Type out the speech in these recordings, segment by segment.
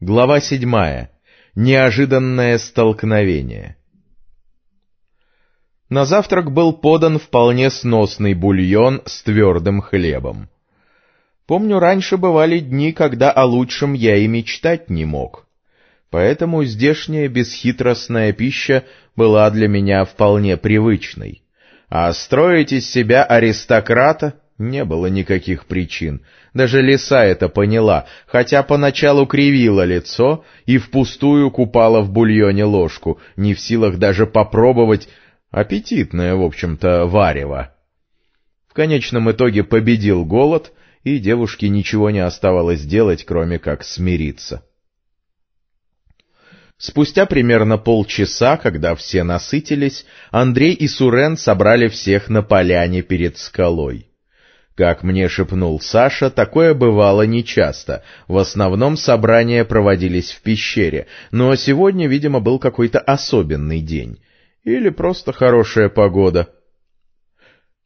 Глава седьмая. Неожиданное столкновение. На завтрак был подан вполне сносный бульон с твердым хлебом. Помню, раньше бывали дни, когда о лучшем я и мечтать не мог. Поэтому здешняя бесхитростная пища была для меня вполне привычной. А строить из себя аристократа не было никаких причин. Даже лиса это поняла, хотя поначалу кривила лицо и впустую купала в бульоне ложку, не в силах даже попробовать аппетитное, в общем-то, варево. В конечном итоге победил голод, и девушке ничего не оставалось делать, кроме как смириться. Спустя примерно полчаса, когда все насытились, Андрей и Сурен собрали всех на поляне перед скалой. Как мне шепнул Саша, такое бывало нечасто. В основном собрания проводились в пещере, но сегодня, видимо, был какой-то особенный день. Или просто хорошая погода.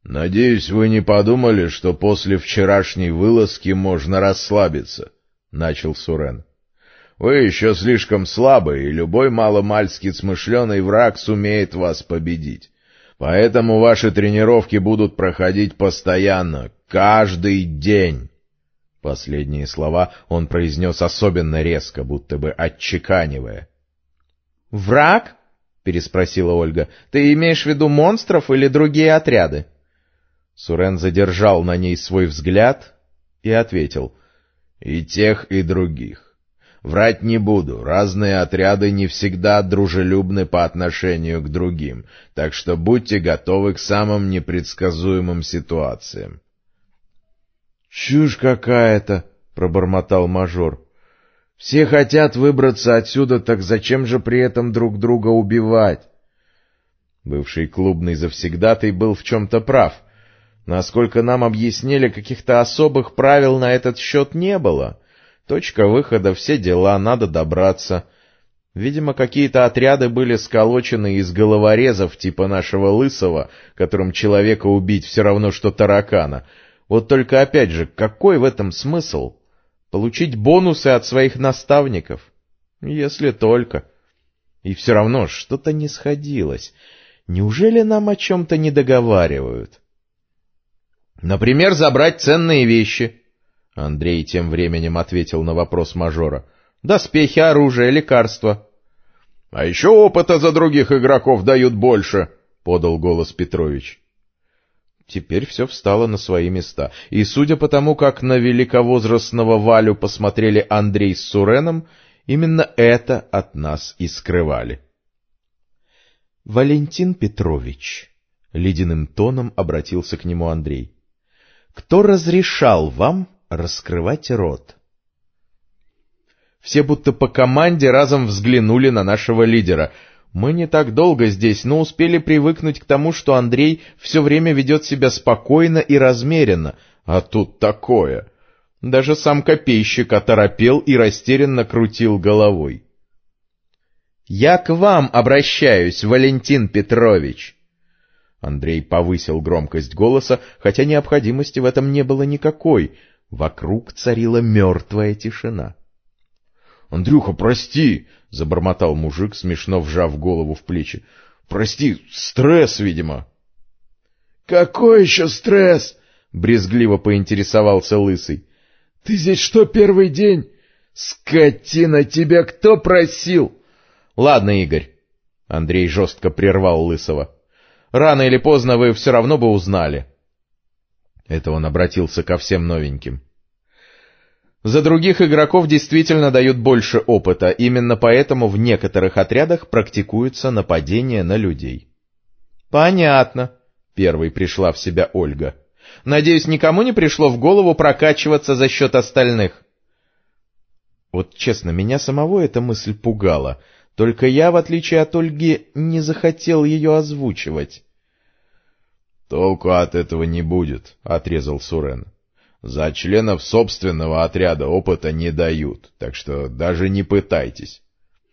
«Надеюсь, вы не подумали, что после вчерашней вылазки можно расслабиться», — начал Сурен. «Вы еще слишком слабы, и любой маломальски смышленый враг сумеет вас победить. Поэтому ваши тренировки будут проходить постоянно, Каждый день. Последние слова он произнес особенно резко, будто бы отчеканивая. — Враг? — переспросила Ольга. — Ты имеешь в виду монстров или другие отряды? Сурен задержал на ней свой взгляд и ответил. — И тех, и других. Врать не буду, разные отряды не всегда дружелюбны по отношению к другим, так что будьте готовы к самым непредсказуемым ситуациям. — Чушь какая-то, — пробормотал мажор. — Все хотят выбраться отсюда, так зачем же при этом друг друга убивать? Бывший клубный завсегдатый был в чем-то прав. Насколько нам объяснили, каких-то особых правил на этот счет не было. Точка выхода, все дела, надо добраться. Видимо, какие-то отряды были сколочены из головорезов типа нашего Лысого, которым человека убить все равно, что таракана — вот только опять же, какой в этом смысл? Получить бонусы от своих наставников? Если только. И все равно что-то не сходилось. Неужели нам о чем-то не договаривают? Например, забрать ценные вещи. Андрей тем временем ответил на вопрос мажора. Доспехи, оружие, лекарства. — А еще опыта за других игроков дают больше, — подал голос Петрович. Теперь все встало на свои места, и судя по тому, как на великовозрастного Валю посмотрели Андрей с Суреном, именно это от нас и скрывали. — Валентин Петрович, — ледяным тоном обратился к нему Андрей, — кто разрешал вам раскрывать рот? Все будто по команде разом взглянули на нашего лидера — мы не так долго здесь, но успели привыкнуть к тому, что Андрей все время ведет себя спокойно и размеренно, а тут такое. Даже сам копейщик оторопел и растерянно крутил головой. — Я к вам обращаюсь, Валентин Петрович! Андрей повысил громкость голоса, хотя необходимости в этом не было никакой. Вокруг царила мертвая тишина. — Андрюха, прости! — забормотал мужик, смешно вжав голову в плечи. — Прости, стресс, видимо. — Какой еще стресс? — брезгливо поинтересовался Лысый. — Ты здесь что, первый день? Скотина, тебя кто просил? — Ладно, Игорь. Андрей жестко прервал Лысого. — Рано или поздно вы все равно бы узнали. Это он обратился ко всем новеньким. — за других игроков действительно дают больше опыта, именно поэтому в некоторых отрядах практикуются нападения на людей. «Понятно», — первой пришла в себя Ольга. «Надеюсь, никому не пришло в голову прокачиваться за счет остальных?» Вот честно, меня самого эта мысль пугала, только я, в отличие от Ольги, не захотел ее озвучивать. «Толку от этого не будет», — отрезал Сурен. За членов собственного отряда опыта не дают, так что даже не пытайтесь.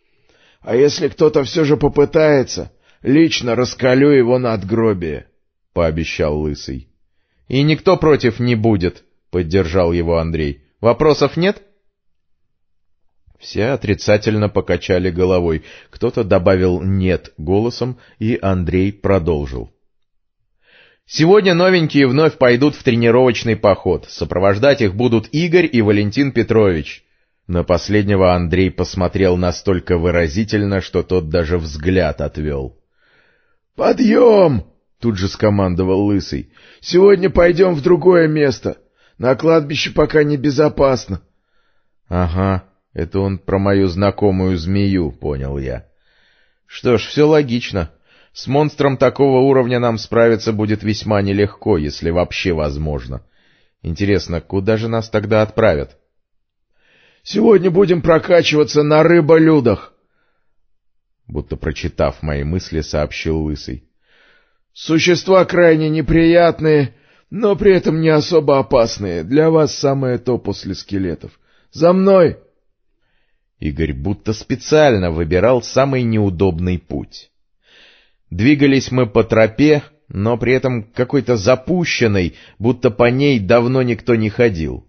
— А если кто-то все же попытается, лично раскалю его на отгробие, — пообещал Лысый. — И никто против не будет, — поддержал его Андрей. — Вопросов нет? Все отрицательно покачали головой, кто-то добавил «нет» голосом, и Андрей продолжил. Сегодня новенькие вновь пойдут в тренировочный поход. Сопровождать их будут Игорь и Валентин Петрович. На последнего Андрей посмотрел настолько выразительно, что тот даже взгляд отвел. «Подъем!» — тут же скомандовал Лысый. «Сегодня пойдем в другое место. На кладбище пока небезопасно». «Ага, это он про мою знакомую змею», — понял я. «Что ж, все логично. С монстром такого уровня нам справиться будет весьма нелегко, если вообще возможно. Интересно, куда же нас тогда отправят?» Сегодня будем прокачиваться на рыболюдах. Будто прочитав мои мысли, сообщил Лысый. Существа крайне неприятные, но при этом не особо опасные. Для вас самое то после скелетов. За мной! Игорь будто специально выбирал самый неудобный путь. Двигались мы по тропе, но при этом какой-то запущенной, будто по ней давно никто не ходил.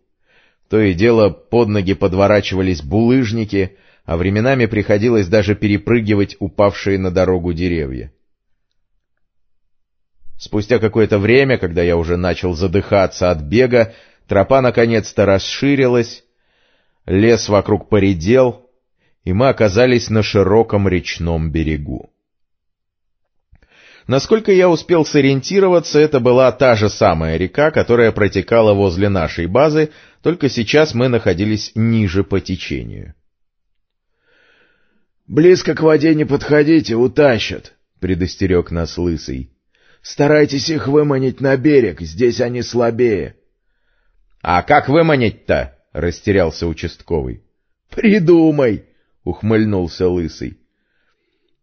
То и дело под ноги подворачивались булыжники, а временами приходилось даже перепрыгивать упавшие на дорогу деревья. Спустя какое-то время, когда я уже начал задыхаться от бега, тропа наконец-то расширилась, лес вокруг поредел, и мы оказались на широком речном берегу. Насколько я успел сориентироваться, это была та же самая река, которая протекала возле нашей базы, только сейчас мы находились ниже по течению. «Близко к воде не подходите, утащат», — предостерег нас Лысый. «Старайтесь их выманить на берег, здесь они слабее». «А как выманить-то?» — растерялся участковый. «Придумай!» — ухмыльнулся Лысый.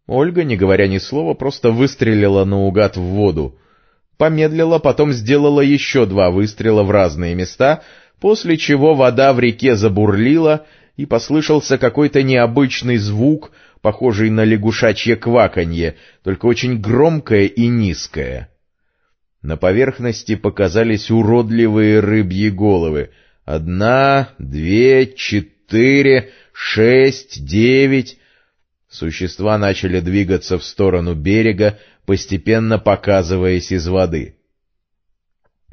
Ольга, не говоря ни слова, просто выстрелила наугад в воду. Помедлила, потом сделала еще два выстрела в разные места, после чего вода в реке забурлила, и послышался какой-то необычный звук, похожий на лягушачье кваканье, только очень громкое и низкое. На поверхности показались уродливые рыбьи головы. Одна, две, четыре, шесть, девять... Существа начали двигаться в сторону берега, постепенно показываясь из воды.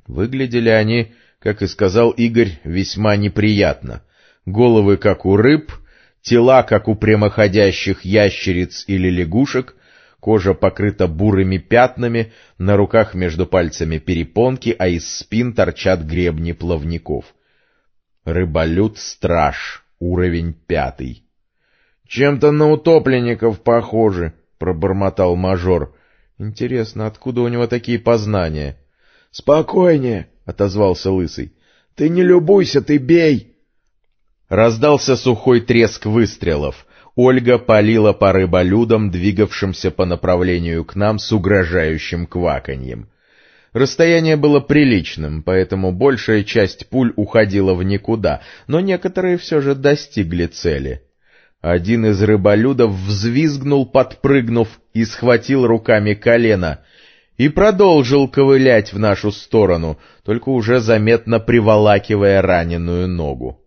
Выглядели они как и сказал Игорь, весьма неприятно. Головы, как у рыб, тела, как у прямоходящих ящериц или лягушек, кожа покрыта бурыми пятнами, на руках между пальцами перепонки, а из спин торчат гребни плавников. Рыболюд-страж, уровень пятый. — Чем-то на утопленников похожи, — пробормотал мажор. — Интересно, откуда у него такие познания? — Спокойнее, — отозвался Лысый. — Ты не любуйся, ты бей! Раздался сухой треск выстрелов. Ольга палила по рыболюдам, двигавшимся по направлению к нам с угрожающим кваканьем. Расстояние было приличным, поэтому большая часть пуль уходила в никуда, но некоторые все же достигли цели. Один из рыболюдов взвизгнул, подпрыгнув, и схватил руками колено — и продолжил ковылять в нашу сторону, только уже заметно приволакивая раненую ногу.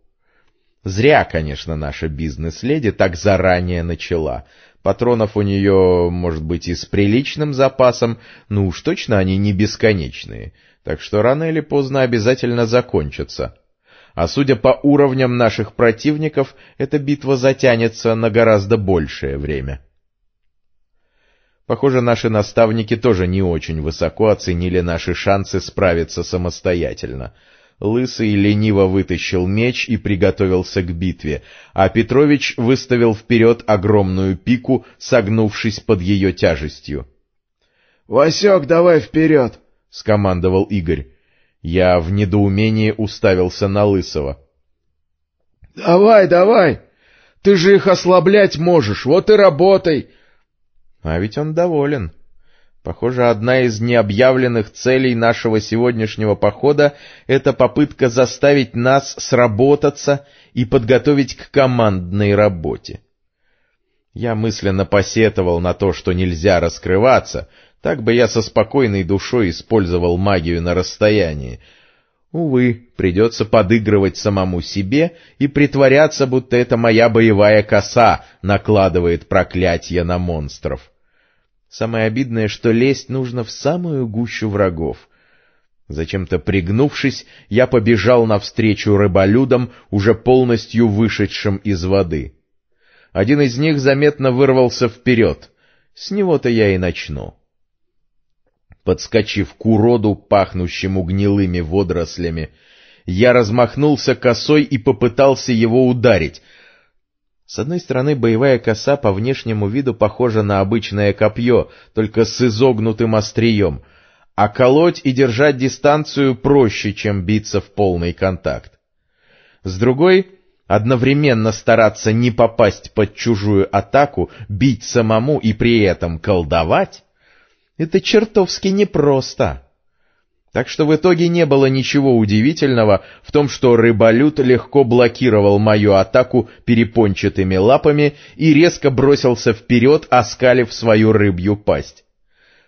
Зря, конечно, наша бизнес-леди так заранее начала. Патронов у нее, может быть, и с приличным запасом, но уж точно они не бесконечные, так что рано или поздно обязательно закончатся. А судя по уровням наших противников, эта битва затянется на гораздо большее время. — Похоже, наши наставники тоже не очень высоко оценили наши шансы справиться самостоятельно. Лысый лениво вытащил меч и приготовился к битве, а Петрович выставил вперед огромную пику, согнувшись под ее тяжестью. — Васек, давай вперед! — скомандовал Игорь. Я в недоумении уставился на Лысого. — Давай, давай! Ты же их ослаблять можешь, вот и работай! А ведь он доволен. Похоже, одна из необъявленных целей нашего сегодняшнего похода — это попытка заставить нас сработаться и подготовить к командной работе. Я мысленно посетовал на то, что нельзя раскрываться, так бы я со спокойной душой использовал магию на расстоянии. Увы, придется подыгрывать самому себе и притворяться, будто это моя боевая коса накладывает проклятие на монстров. Самое обидное, что лезть нужно в самую гущу врагов. Зачем-то пригнувшись, я побежал навстречу рыболюдам, уже полностью вышедшим из воды. Один из них заметно вырвался вперед. С него-то я и начну. Подскочив к уроду, пахнущему гнилыми водорослями, я размахнулся косой и попытался его ударить. С одной стороны, боевая коса по внешнему виду похожа на обычное копье, только с изогнутым острием, а колоть и держать дистанцию проще, чем биться в полный контакт. С другой, одновременно стараться не попасть под чужую атаку, бить самому и при этом колдовать, это чертовски непросто. Так что в итоге не было ничего удивительного в том, что рыболют легко блокировал мою атаку перепончатыми лапами и резко бросился вперед, оскалив свою рыбью пасть.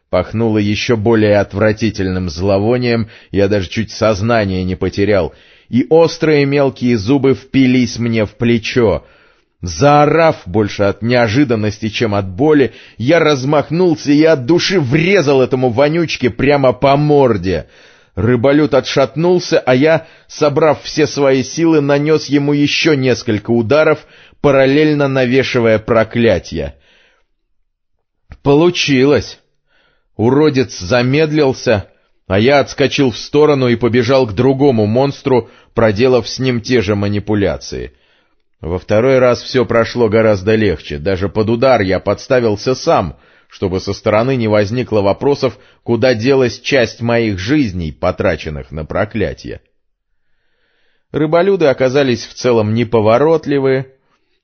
Пахнуло еще более отвратительным зловонием, я даже чуть сознание не потерял, и острые мелкие зубы впились мне в плечо — Заорав больше от неожиданности, чем от боли, я размахнулся и от души врезал этому вонючке прямо по морде. Рыболют отшатнулся, а я, собрав все свои силы, нанес ему еще несколько ударов, параллельно навешивая проклятие. Получилось! Уродец замедлился, а я отскочил в сторону и побежал к другому монстру, проделав с ним те же манипуляции — во второй раз все прошло гораздо легче, даже под удар я подставился сам, чтобы со стороны не возникло вопросов, куда делась часть моих жизней, потраченных на проклятие. Рыболюды оказались в целом неповоротливы,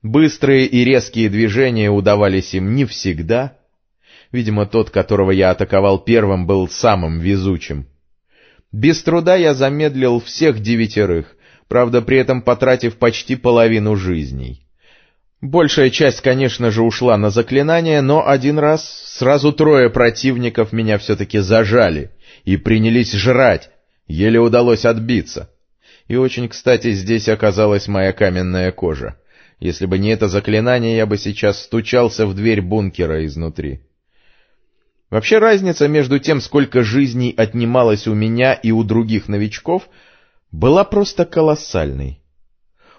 быстрые и резкие движения удавались им не всегда. Видимо, тот, которого я атаковал первым, был самым везучим. Без труда я замедлил всех девятерых, правда при этом потратив почти половину жизней. Большая часть, конечно же, ушла на заклинание, но один раз сразу трое противников меня все-таки зажали и принялись жрать, еле удалось отбиться. И очень кстати здесь оказалась моя каменная кожа. Если бы не это заклинание, я бы сейчас стучался в дверь бункера изнутри. Вообще разница между тем, сколько жизней отнималось у меня и у других новичков — была просто колоссальной.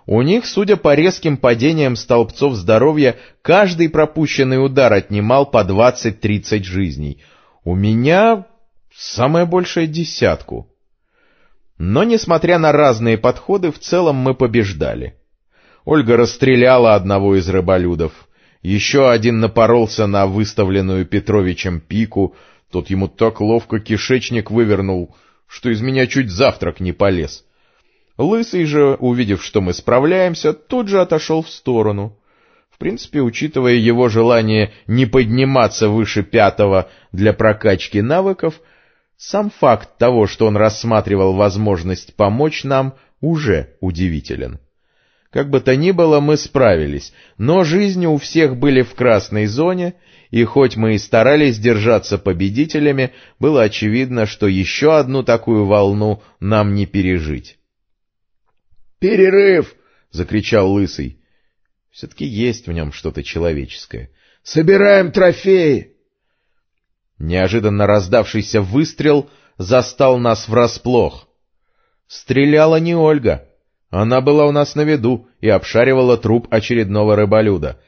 У них, судя по резким падениям столбцов здоровья, каждый пропущенный удар отнимал по 20-30 жизней. У меня самое большее десятку. Но, несмотря на разные подходы, в целом мы побеждали. Ольга расстреляла одного из рыболюдов. Еще один напоролся на выставленную Петровичем пику. Тот ему так ловко кишечник вывернул, что из меня чуть завтрак не полез. Лысый же, увидев, что мы справляемся, тут же отошел в сторону. В принципе, учитывая его желание не подниматься выше пятого для прокачки навыков, сам факт того, что он рассматривал возможность помочь нам, уже удивителен. Как бы то ни было, мы справились, но жизни у всех были в красной зоне, и хоть мы и старались держаться победителями, было очевидно, что еще одну такую волну нам не пережить. «Перерыв!» — закричал Лысый. Все-таки есть в нем что-то человеческое. «Собираем трофеи!» Неожиданно раздавшийся выстрел застал нас врасплох. Стреляла не Ольга. Она была у нас на виду и обшаривала труп очередного рыболюда.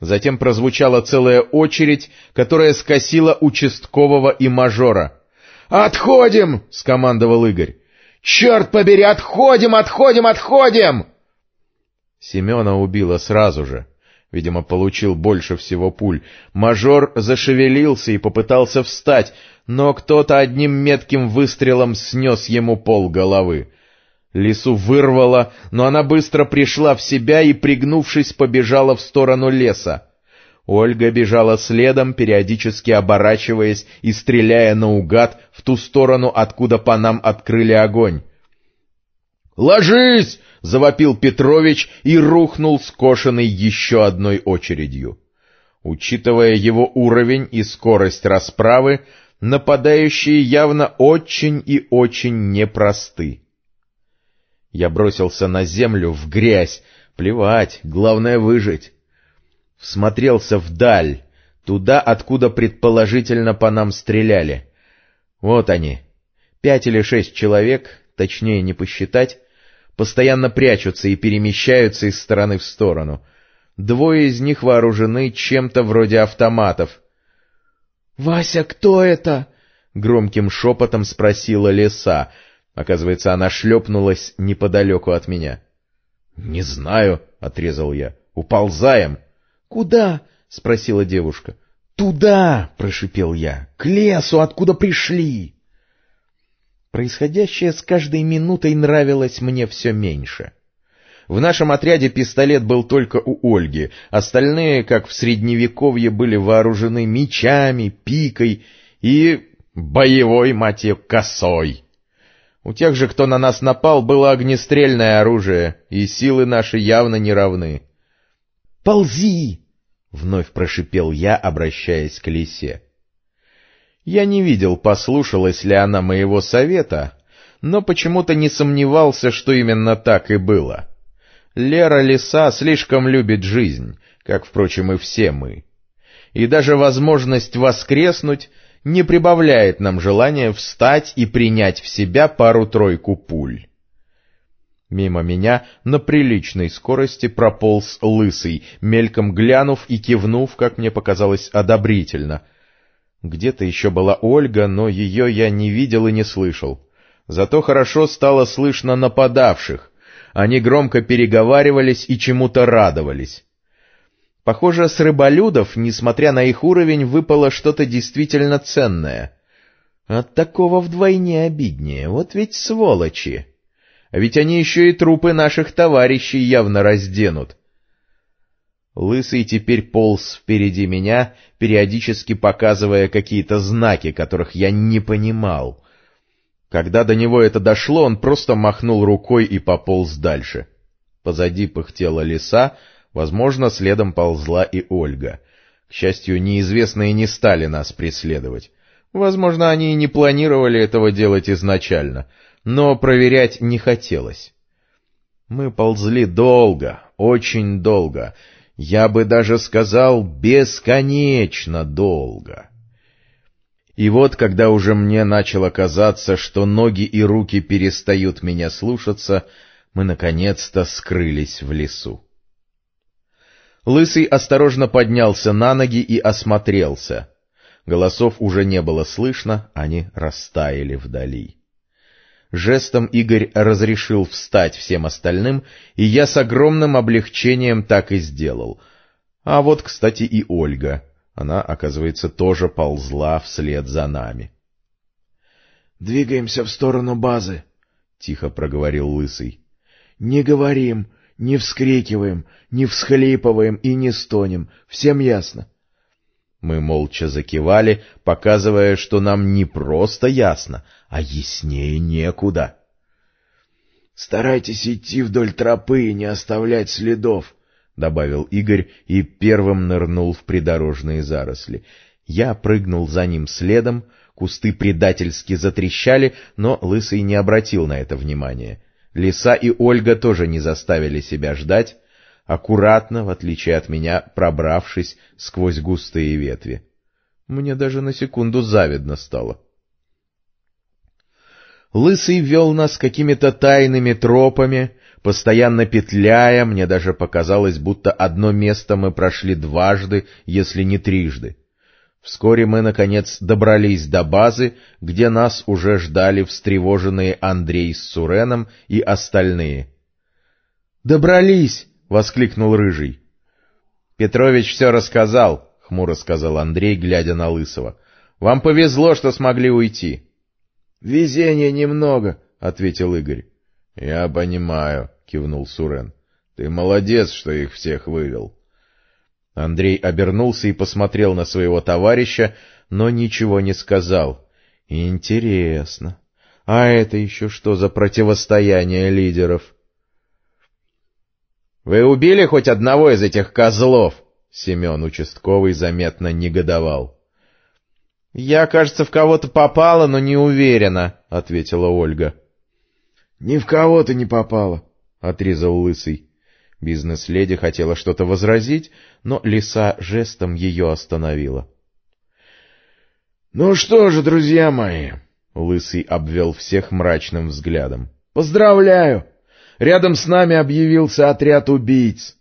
Затем прозвучала целая очередь, которая скосила участкового и мажора. «Отходим!» — скомандовал Игорь. «Черт побери, отходим, отходим, отходим!» Семена убило сразу же. Видимо, получил больше всего пуль. Мажор зашевелился и попытался встать, но кто-то одним метким выстрелом снес ему пол головы. Лису вырвало, но она быстро пришла в себя и, пригнувшись, побежала в сторону леса. Ольга бежала следом, периодически оборачиваясь и стреляя наугад в ту сторону, откуда по нам открыли огонь. «Ложись!» — завопил Петрович и рухнул скошенный еще одной очередью. Учитывая его уровень и скорость расправы, нападающие явно очень и очень непросты. Я бросился на землю, в грязь. Плевать, главное выжить. Всмотрелся вдаль, туда, откуда предположительно по нам стреляли. Вот они. Пять или шесть человек, точнее не посчитать, постоянно прячутся и перемещаются из стороны в сторону. Двое из них вооружены чем-то вроде автоматов. — Вася, кто это? — громким шепотом спросила лиса. Оказывается, она шлепнулась неподалеку от меня. — Не знаю, — отрезал я. — Уползаем. — Куда? — спросила девушка. — Туда, — прошипел я, — к лесу, откуда пришли. Происходящее с каждой минутой нравилось мне все меньше. В нашем отряде пистолет был только у Ольги, остальные, как в Средневековье, были вооружены мечами, пикой и боевой, мать ее, косой. У тех же, кто на нас напал, было огнестрельное оружие, и силы наши явно не равны. «Ползи!» — вновь прошипел я, обращаясь к лисе. Я не видел, послушалась ли она моего совета, но почему-то не сомневался, что именно так и было. Лера Лиса слишком любит жизнь, как, впрочем, и все мы. И даже возможность воскреснуть не прибавляет нам желания встать и принять в себя пару-тройку пуль. Мимо меня на приличной скорости прополз лысый, мельком глянув и кивнув, как мне показалось, одобрительно — где-то еще была Ольга, но ее я не видел и не слышал. Зато хорошо стало слышно нападавших. Они громко переговаривались и чему-то радовались. Похоже, с рыболюдов, несмотря на их уровень, выпало что-то действительно ценное. От такого вдвойне обиднее, вот ведь сволочи. А ведь они еще и трупы наших товарищей явно разденут. Лысый теперь полз впереди меня, периодически показывая какие-то знаки, которых я не понимал. Когда до него это дошло, он просто махнул рукой и пополз дальше. Позади пыхтела лиса, возможно, следом ползла и Ольга. К счастью, неизвестные не стали нас преследовать. Возможно, они и не планировали этого делать изначально, но проверять не хотелось. Мы ползли долго, очень долго, я бы даже сказал, бесконечно долго. И вот, когда уже мне начало казаться, что ноги и руки перестают меня слушаться, мы наконец-то скрылись в лесу. Лысый осторожно поднялся на ноги и осмотрелся. Голосов уже не было слышно, они растаяли вдали. Жестом Игорь разрешил встать всем остальным, и я с огромным облегчением так и сделал. А вот, кстати, и Ольга. Она, оказывается, тоже ползла вслед за нами. — Двигаемся в сторону базы, — тихо проговорил Лысый. — Не говорим, не вскрикиваем, не всхлипываем и не стонем. Всем ясно? Мы молча закивали, показывая, что нам не просто ясно, а яснее некуда. — Старайтесь идти вдоль тропы и не оставлять следов, — добавил Игорь и первым нырнул в придорожные заросли. Я прыгнул за ним следом, кусты предательски затрещали, но Лысый не обратил на это внимания. Лиса и Ольга тоже не заставили себя ждать, аккуратно, в отличие от меня, пробравшись сквозь густые ветви. Мне даже на секунду завидно стало. Лысый вел нас какими-то тайными тропами, постоянно петляя, мне даже показалось, будто одно место мы прошли дважды, если не трижды. Вскоре мы, наконец, добрались до базы, где нас уже ждали встревоженные Андрей с Суреном и остальные. «Добрались!» — воскликнул Рыжий. — Петрович все рассказал, — хмуро сказал Андрей, глядя на Лысого. — Вам повезло, что смогли уйти. — Везения немного, — ответил Игорь. — Я понимаю, — кивнул Сурен. — Ты молодец, что их всех вывел. Андрей обернулся и посмотрел на своего товарища, но ничего не сказал. — Интересно. А это еще что за противостояние лидеров? — «Вы убили хоть одного из этих козлов?» Семен участковый заметно негодовал. «Я, кажется, в кого-то попала, но не уверена», — ответила Ольга. — Ни в кого ты не попала, — отрезал Лысый. Бизнес-леди хотела что-то возразить, но лиса жестом ее остановила. — Ну что же, друзья мои, — Лысый обвел всех мрачным взглядом, — поздравляю! Рядом с нами объявился отряд убийц.